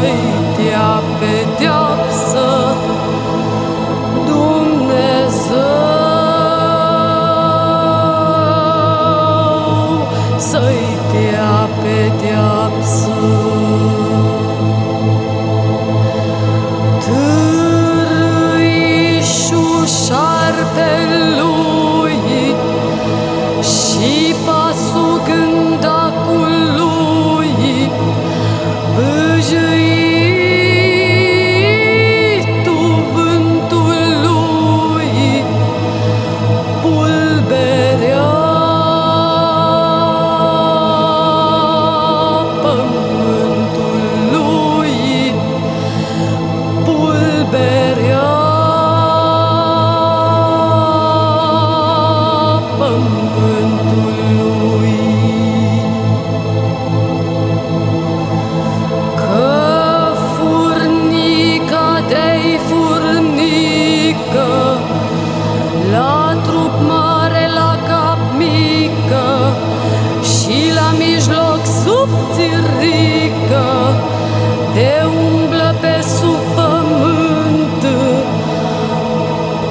say țirică de umblă pe sub pământ,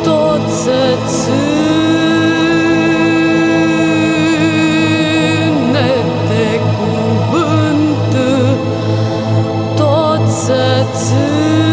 tot se ține de cuvânt, tot se ține.